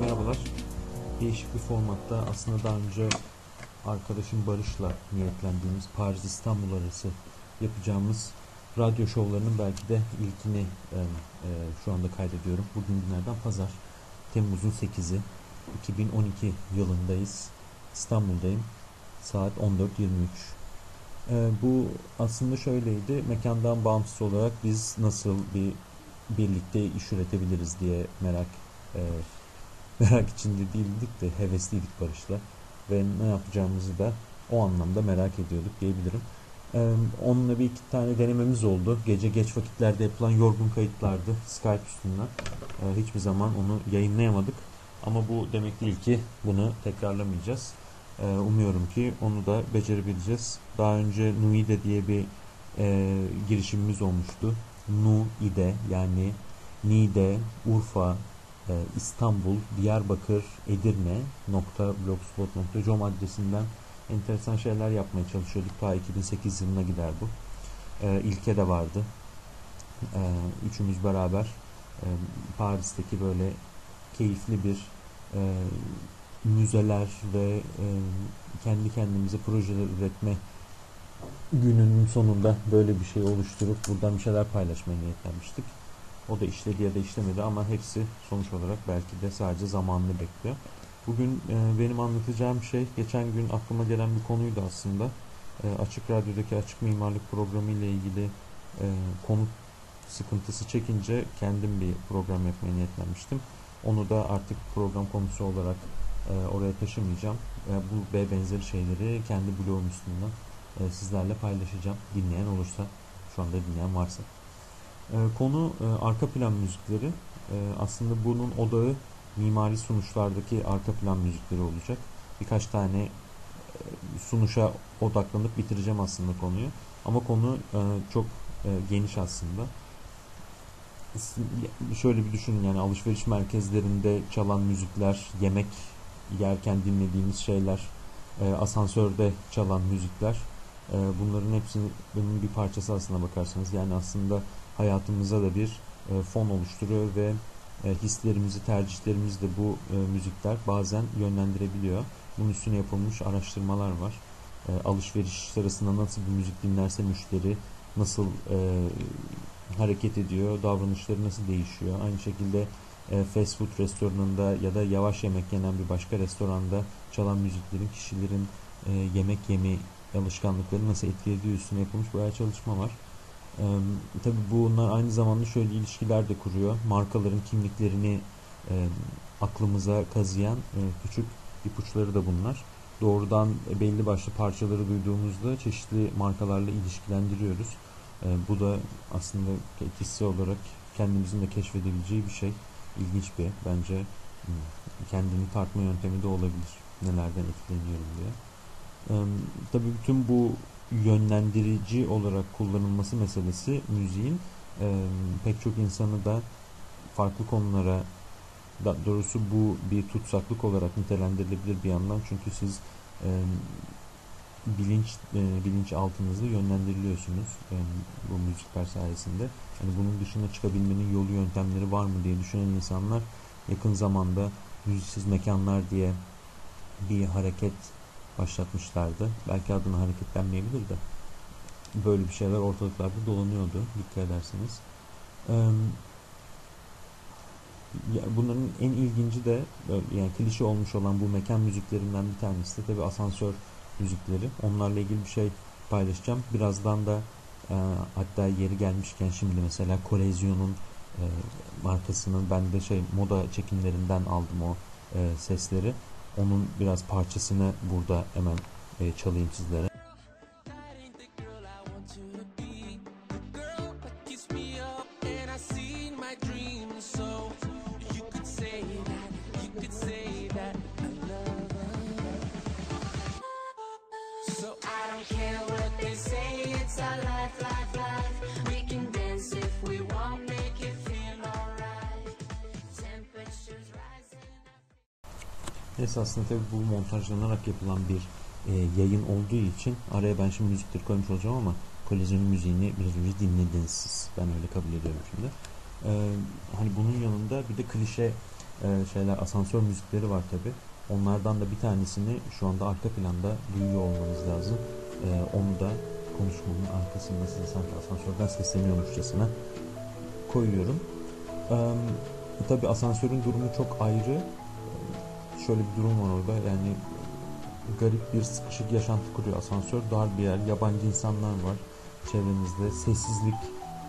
Merhabalar. Değişik bir formatta aslında daha önce arkadaşım Barış'la niyetlendiğimiz Paris İstanbul arası yapacağımız radyo şovlarının belki de ilkini e, e, şu anda kaydediyorum. Bugün günlerden pazar. Temmuz'un 8'i 2012 yılındayız. İstanbul'dayım. Saat 14.23. E, bu aslında şöyleydi. Mekandan bağımsız olarak biz nasıl bir birlikte iş üretebiliriz diye merak e, merak içinde değildik de hevesliydik Barış'la ve ne yapacağımızı da o anlamda merak ediyorduk diyebilirim. Ee, onunla bir iki tane denememiz oldu. Gece geç vakitlerde yapılan yorgun kayıtlardı Skype üstünden. Ee, hiçbir zaman onu yayınlayamadık. Ama bu demek değil ki bunu tekrarlamayacağız. Ee, umuyorum ki onu da becerebileceğiz. Daha önce Nuide diye bir e, girişimimiz olmuştu. Nuide yani Nide, Urfa, e, İstanbul, Diyarbakır, Edirne .blogspot.com adresinden enteresan şeyler yapmaya çalışıyorduk. Ta 2008 yılına gider bu. E, İlke de vardı. E, üçümüz beraber e, Paris'teki böyle keyifli bir e, müzeler ve e, kendi kendimize projeler üretme gününün sonunda böyle bir şey oluşturup buradan bir şeyler paylaşmaya niyetlenmiştik. O da işledi ya da işlemedi ama hepsi sonuç olarak belki de sadece zamanını bekliyor. Bugün e, benim anlatacağım şey geçen gün aklıma gelen bir konuydu aslında. E, Açık Radyo'daki Açık Mimarlık Programı ile ilgili e, konut sıkıntısı çekince kendim bir program yapmaya niyetlenmiştim. Onu da artık program konusu olarak e, oraya taşımayacağım. E, bu ve benzeri şeyleri kendi blogum üstünden e, sizlerle paylaşacağım. Dinleyen olursa, şu anda dinleyen varsa. E, konu e, arka plan müzikleri. E, aslında bunun odağı mimari sunuşlardaki arka plan müzikleri olacak. Birkaç tane e, sunuşa odaklanıp bitireceğim aslında konuyu. Ama konu e, çok e, geniş aslında. Şöyle bir düşünün yani alışveriş merkezlerinde çalan müzikler, yemek yerken dinlediğimiz şeyler, e, asansörde çalan müzikler e, bunların hepsinin bir parçası aslında bakarsanız. Yani aslında hayatımıza da bir e, fon oluşturuyor ve hislerimizi, tercihlerimizi de bu müzikler bazen yönlendirebiliyor. Bunun üstüne yapılmış araştırmalar var. Alışveriş sırasında nasıl bir müzik dinlerse müşteri nasıl hareket ediyor, davranışları nasıl değişiyor. Aynı şekilde e, fast food restoranında ya da yavaş yemek yenen bir başka restoranda çalan müziklerin kişilerin e, yemek yeme alışkanlıkları nasıl etkilediği üstüne yapılmış bayağı çalışma var. Ee, tabii bunlar aynı zamanda şöyle ilişkiler de kuruyor. Markaların kimliklerini e, aklımıza kazıyan e, küçük ipuçları da bunlar. Doğrudan belli başlı parçaları duyduğumuzda çeşitli markalarla ilişkilendiriyoruz. E, bu da aslında kişisel olarak kendimizin de keşfedebileceği bir şey. İlginç bir bence kendini tartma yöntemi de olabilir. Nelerden etkileniyorum diye. E, tabii bütün bu yönlendirici olarak kullanılması meselesi müziğin e, pek çok insanı da farklı konulara da doğrusu bu bir tutsaklık olarak nitelendirilebilir bir yandan çünkü siz e, bilinç e, bilinç altınızda yönlendiriliyorsunuz e, bu müzikler sayesinde. Yani bunun dışına çıkabilmenin yolu yöntemleri var mı diye düşünen insanlar yakın zamanda müziksiz mekanlar diye bir hareket başlatmışlardı. Belki adına hareketlenmeyebilir de. Böyle bir şeyler ortalıklarda dolanıyordu dikkat ederseniz. Bunların en ilginci de yani klişe olmuş olan bu mekan müziklerinden bir tanesi de tabi asansör müzikleri. Onlarla ilgili bir şey paylaşacağım. Birazdan da hatta yeri gelmişken şimdi mesela Kolezyon'un markasının ben de şey moda çekimlerinden aldım o sesleri. Onun biraz parçasını burada hemen e, çalayım sizlere. Esasında tabii bu montajlanarak yapılan bir e, yayın olduğu için araya ben şimdi müzikleri koymuş olacağım ama kolizyonun müziğini biraz önce dinlediniz siz. Ben öyle kabul ediyorum şimdi. E, hani bunun yanında bir de klişe e, şeyler asansör müzikleri var tabii. Onlardan da bir tanesini şu anda arka planda duyuyor olmanız lazım. E, onu da konuşmanın arkasında size sanki asansörden sesleniyormuşçasına koyuyorum. E, tabii asansörün durumu çok ayrı. Şöyle bir durum var orada yani garip bir sıkışık yaşantı kuruyor asansör. Dar bir yer, yabancı insanlar var çevrenizde. Sessizlik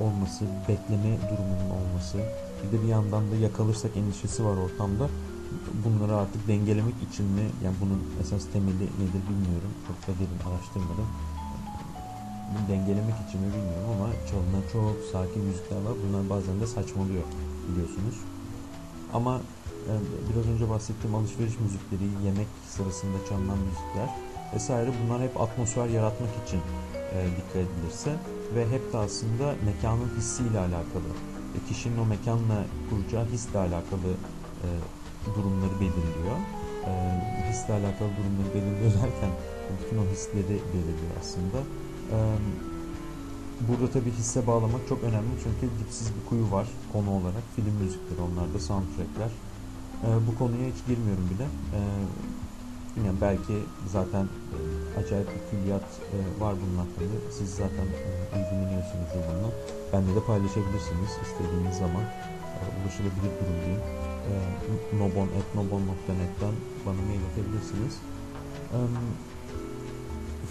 olması, bekleme durumunun olması. Bir de bir yandan da yakalırsak endişesi var ortamda. Bunları artık dengelemek için mi, yani bunun esas temeli nedir bilmiyorum. Çok da derin araştırmadım. Bunu dengelemek için mi bilmiyorum ama çalınan çok sakin müzikler var. Bunlar bazen de saçmalıyor biliyorsunuz. Ama biraz önce bahsettiğim alışveriş müzikleri, yemek sırasında çalınan müzikler vesaire bunlar hep atmosfer yaratmak için e, dikkat edilirse ve hep de aslında mekanın hissiyle alakalı, e, kişinin o mekanla kuracağı hisle alakalı e, durumları belirliyor. Hisle alakalı durumları belirliyor derken bütün o hisleri belirliyor aslında. Burada tabii hisse bağlamak çok önemli çünkü dipsiz bir kuyu var konu olarak. Film müzikleri onlar da soundtrackler. E, bu konuya hiç girmiyorum bile. E, yani belki zaten e, acayip bir külliyat e, var bunun hakkında. Siz zaten e, ilgileniyorsunuzdur bununla. Benle de paylaşabilirsiniz istediğiniz zaman. E, ulaşılabilir durum diyeyim. E, nobon.nobon.net'ten bana mail atabilirsiniz. E,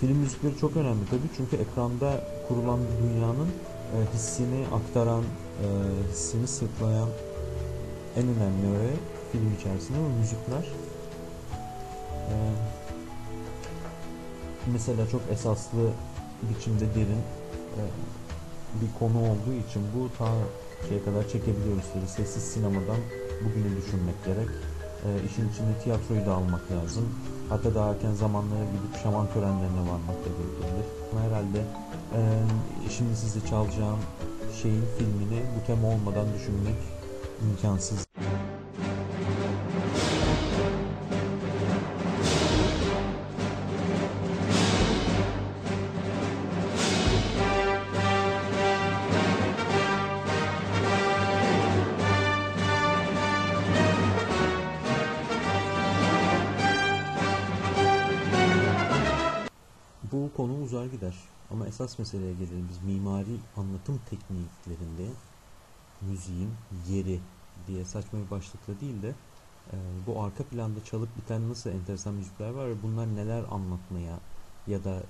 film müzikleri çok önemli tabii çünkü ekranda kurulan bir dünyanın e, hissini aktaran, e, hissini sırtlayan en önemli öğe film içerisinde bu müzikler. Ee, mesela çok esaslı biçimde derin e, bir konu olduğu için bu ta şeye kadar çekebiliyoruz tabii. Sessiz sinemadan bugünü düşünmek gerek. E, işin içinde tiyatroyu da almak lazım. Hatta daha erken zamanlara gidip şaman törenlerine varmak da gerekebilir. Ama herhalde e, şimdi size çalacağım şeyin filmini bu tema olmadan düşünmek imkansız. Konu uzar gider. Ama esas meseleye gelelim biz. Mimari anlatım tekniklerinde müziğin yeri diye saçma bir başlıkla değil de e, bu arka planda çalıp biten nasıl enteresan müzikler var ve bunlar neler anlatmaya ya da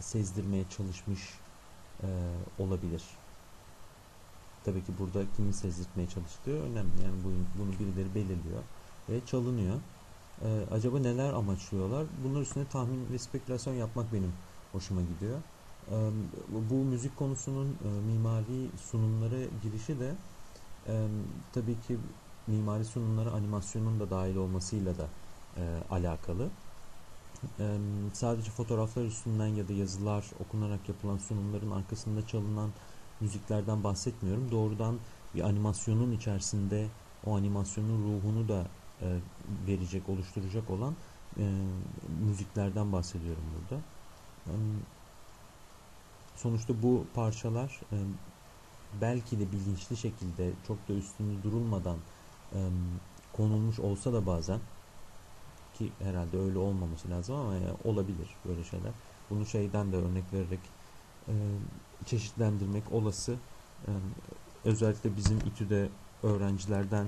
sezdirmeye çalışmış e, olabilir. Tabii ki burada kimin sezdirtmeye çalıştığı önemli. Yani bunu, bunu birileri belirliyor ve çalınıyor. E, acaba neler amaçlıyorlar? Bunun üstüne tahmin ve spekülasyon yapmak benim hoşuma gidiyor. Bu müzik konusunun e, mimari sunumlara girişi de tabii ki mimari sunumlara animasyonun da dahil olmasıyla da e, alakalı. Sadece fotoğraflar üstünden ya da yazılar okunarak yapılan sunumların arkasında çalınan müziklerden bahsetmiyorum. Doğrudan bir animasyonun içerisinde o animasyonun ruhunu da e, verecek, oluşturacak olan müziklerden bahsediyorum burada. E, sonuçta bu parçalar e, belki de bilinçli şekilde çok da üstünde durulmadan e, konulmuş olsa da bazen ki herhalde öyle olmaması lazım ama yani olabilir böyle şeyler. Bunu şeyden de örnek vererek e, çeşitlendirmek olası. E, özellikle bizim İTÜ'de öğrencilerden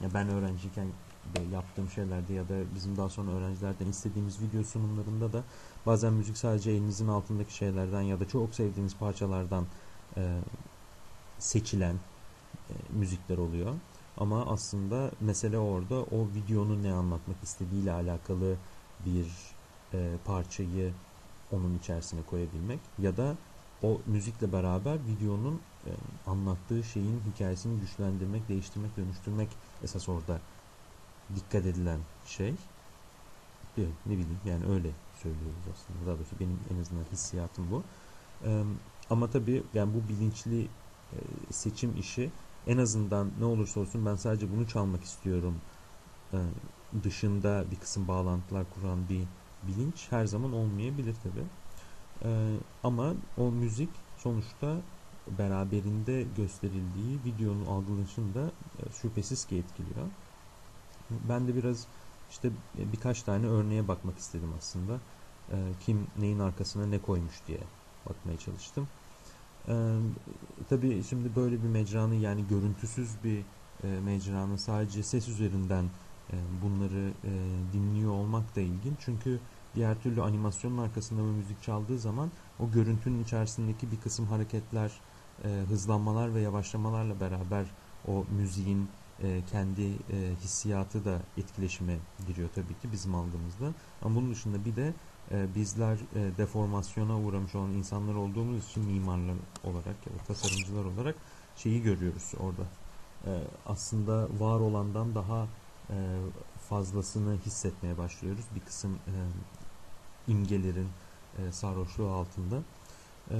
ya ben öğrenciyken de yaptığım şeylerde ya da bizim daha sonra öğrencilerden istediğimiz video sunumlarında da bazen müzik sadece elinizin altındaki şeylerden ya da çok sevdiğiniz parçalardan e, seçilen e, müzikler oluyor. Ama aslında mesele orada o videonun ne anlatmak istediğiyle alakalı bir e, parçayı onun içerisine koyabilmek ya da o müzikle beraber videonun e, anlattığı şeyin hikayesini güçlendirmek, değiştirmek, dönüştürmek esas orada dikkat edilen şey. Ne bileyim yani öyle söylüyoruz aslında. Daha doğrusu benim en azından hissiyatım bu. Ama tabii yani bu bilinçli seçim işi en azından ne olursa olsun ben sadece bunu çalmak istiyorum dışında bir kısım bağlantılar kuran bir bilinç her zaman olmayabilir tabi. Ama o müzik sonuçta beraberinde gösterildiği videonun algılanışını da şüphesiz ki etkiliyor. Ben de biraz işte birkaç tane örneğe bakmak istedim aslında. Ee, kim neyin arkasına ne koymuş diye bakmaya çalıştım. Ee, tabii şimdi böyle bir mecranın yani görüntüsüz bir e, mecranın sadece ses üzerinden e, bunları e, dinliyor olmak da ilginç. Çünkü diğer türlü animasyonun arkasında bir müzik çaldığı zaman o görüntünün içerisindeki bir kısım hareketler, e, hızlanmalar ve yavaşlamalarla beraber o müziğin e, kendi e, hissiyatı da etkileşime giriyor tabii ki bizim algımızda. Ama bunun dışında bir de e, bizler e, deformasyona uğramış olan insanlar olduğumuz için mimarlar olarak ya da tasarımcılar olarak şeyi görüyoruz orada. Aslında var olandan daha fazlasını hissetmeye başlıyoruz. Bir kısım imgelerin sarhoşluğu altında. E,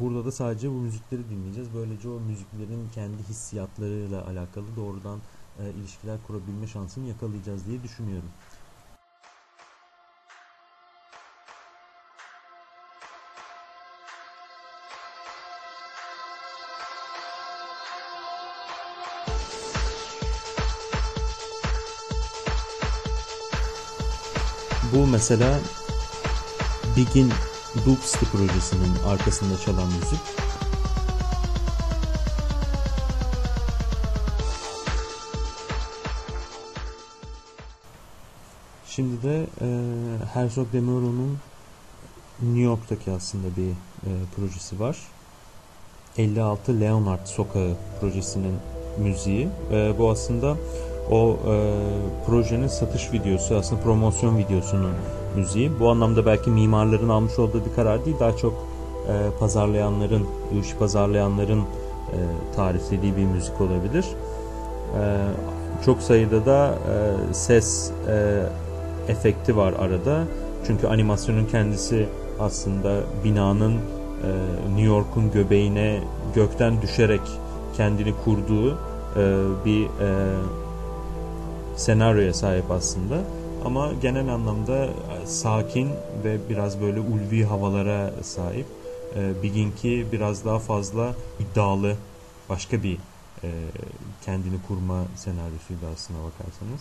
burada da sadece bu müzikleri dinleyeceğiz. Böylece o müziklerin kendi hissiyatlarıyla alakalı doğrudan e, ilişkiler kurabilme şansını yakalayacağız diye düşünüyorum. Bu mesela Bigin Doopsty projesinin arkasında çalan müzik. Şimdi de e, Herzog de New York'taki aslında bir e, projesi var. 56 Leonard Sokağı projesinin müziği. E, bu aslında o e, projenin satış videosu, aslında promosyon videosunun müziği. Bu anlamda belki mimarların almış olduğu bir karar değil, daha çok e, pazarlayanların, bu pazarlayanların e, tariflediği bir müzik olabilir. E, çok sayıda da e, ses e, efekti var arada. Çünkü animasyonun kendisi aslında binanın e, New York'un göbeğine gökten düşerek kendini kurduğu e, bir e, senaryoya sahip aslında. Ama genel anlamda e, sakin ve biraz böyle ulvi havalara sahip. E, Big'ink'i biraz daha fazla iddialı başka bir e, kendini kurma senaryosuydu aslına bakarsanız.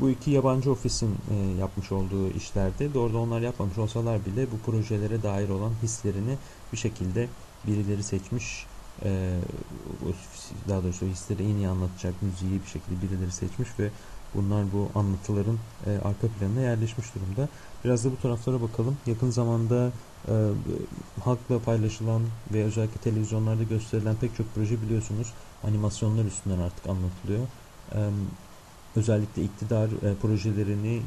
Bu iki yabancı ofisin yapmış olduğu işlerde doğrudan onlar yapmamış olsalar bile bu projelere dair olan hislerini bir şekilde birileri seçmiş e, daha doğrusu hisleri en iyi anlatacak müziği bir şekilde birileri seçmiş ve bunlar bu anlatıların e, arka planına yerleşmiş durumda. Biraz da bu taraflara bakalım. Yakın zamanda e, halkla paylaşılan ve özellikle televizyonlarda gösterilen pek çok proje biliyorsunuz animasyonlar üstünden artık anlatılıyor. Özellikle iktidar e, projelerini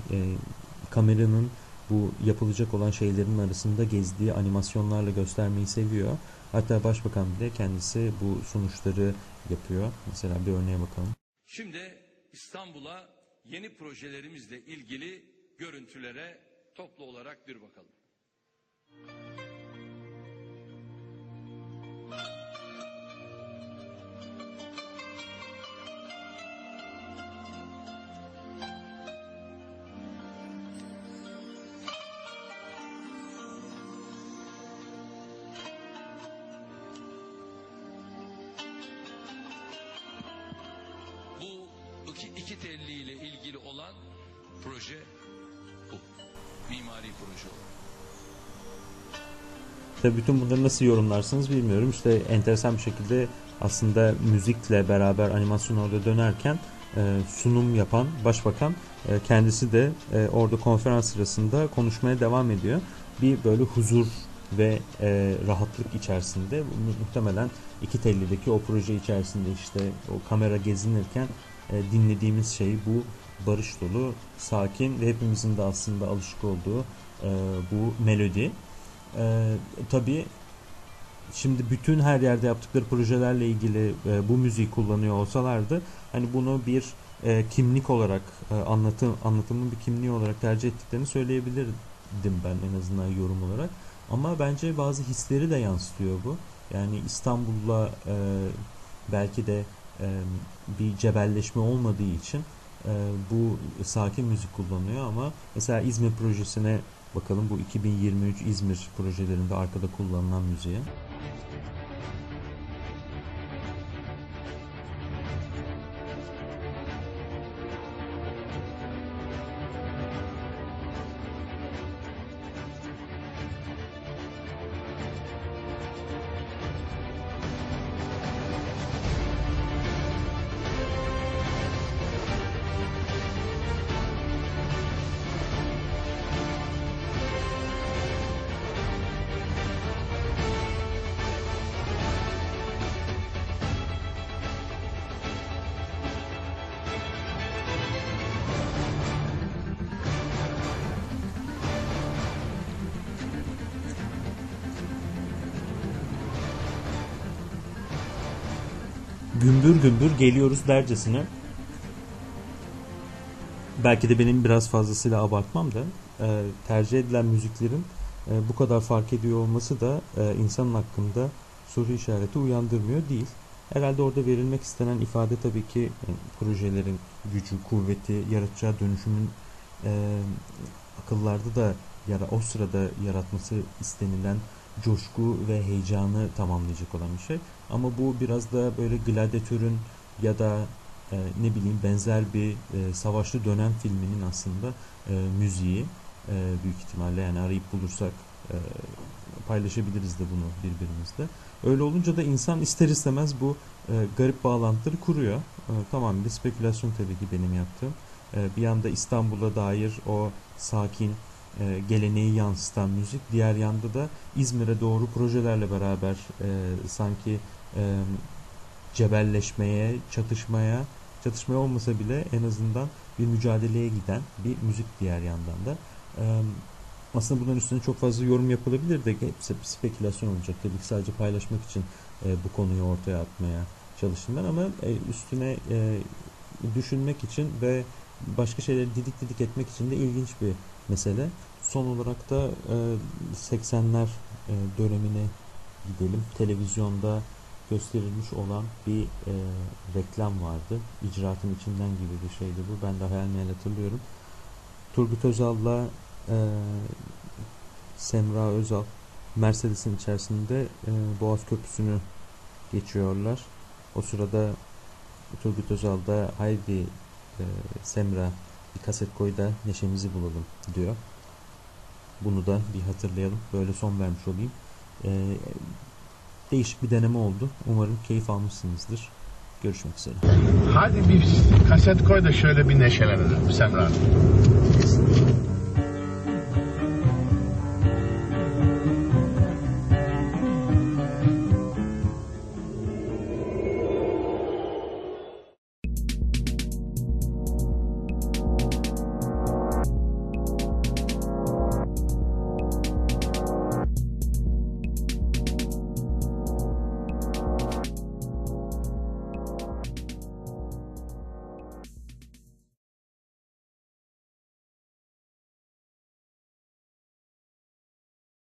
kameranın bu yapılacak olan şeylerin arasında gezdiği animasyonlarla göstermeyi seviyor. Hatta başbakan bile kendisi bu sonuçları yapıyor. Mesela bir örneğe bakalım. Şimdi İstanbul'a yeni projelerimizle ilgili görüntülere toplu olarak bir bakalım. İki telli ile ilgili olan proje bu. Mimari proje olarak. Tabii bütün bunları nasıl yorumlarsınız bilmiyorum. İşte enteresan bir şekilde aslında müzikle beraber animasyon orada dönerken e, sunum yapan başbakan e, kendisi de e, orada konferans sırasında konuşmaya devam ediyor. Bir böyle huzur ve rahatlık içerisinde mu- muhtemelen iki tellideki o proje içerisinde işte o kamera gezinirken e, dinlediğimiz şey bu barış dolu, sakin ve hepimizin de aslında alışık olduğu e, bu melodi. E, tabii şimdi bütün her yerde yaptıkları projelerle ilgili e, bu müziği kullanıyor olsalardı hani bunu bir kimlik olarak anlatım anlatımın bir kimliği olarak tercih ettiklerini söyleyebilirdim ben en azından yorum olarak. Ama bence bazı hisleri de yansıtıyor bu. Yani İstanbul'la e, belki de bir cebelleşme olmadığı için bu sakin müzik kullanıyor ama mesela İzmir projesine bakalım bu 2023 İzmir projelerinde arkada kullanılan müziğe. Gümbür gümbür geliyoruz dercesine. Belki de benim biraz fazlasıyla abartmam da e, tercih edilen müziklerin e, bu kadar fark ediyor olması da e, insanın hakkında soru işareti uyandırmıyor değil. Herhalde orada verilmek istenen ifade tabii ki e, projelerin gücü, kuvveti, yaratacağı dönüşümün e, akıllarda da yara, o sırada yaratması istenilen coşku ve heyecanı tamamlayacak olan bir şey. Ama bu biraz da böyle gladyatörün ya da e, ne bileyim benzer bir e, savaşlı dönem filminin aslında e, müziği e, büyük ihtimalle yani arayıp bulursak e, paylaşabiliriz de bunu birbirimizle. Öyle olunca da insan ister istemez bu e, garip bağlantıları kuruyor. E, tamam bir spekülasyon tabii ki benim yaptığım. E, bir yanda İstanbul'a dair o sakin e, geleneği yansıtan müzik. Diğer yanda da İzmir'e doğru projelerle beraber e, sanki e, cebelleşmeye, çatışmaya, çatışmaya olmasa bile en azından bir mücadeleye giden bir müzik diğer yandan da. E, aslında bunların üstüne çok fazla yorum yapılabilir de hepsi spekülasyon olacak. Tabii ki sadece paylaşmak için e, bu konuyu ortaya atmaya çalıştım ben ama e, üstüne e, düşünmek için ve başka şeyleri didik didik etmek için de ilginç bir mesele. Son olarak da e, 80'ler e, dönemine gidelim. Televizyonda gösterilmiş olan bir e, reklam vardı. İcraatın içinden gibi bir şeydi bu. Ben de hayal meyal hatırlıyorum. Turgut Özal'la e, Semra Özal Mercedes'in içerisinde e, Boğaz Köprüsü'nü geçiyorlar. O sırada Turgut Özal da haydi e, Semra bir kaset koy da neşemizi bulalım diyor. Bunu da bir hatırlayalım. Böyle son vermiş olayım. E, değişik bir deneme oldu. Umarım keyif almışsınızdır. Görüşmek üzere. Hadi bir kaset koy da şöyle bir neşelenelim Semra Hanım.